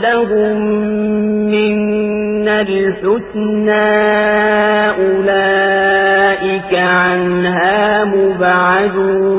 لهم من الحسنى أولئك عنها مبعدون.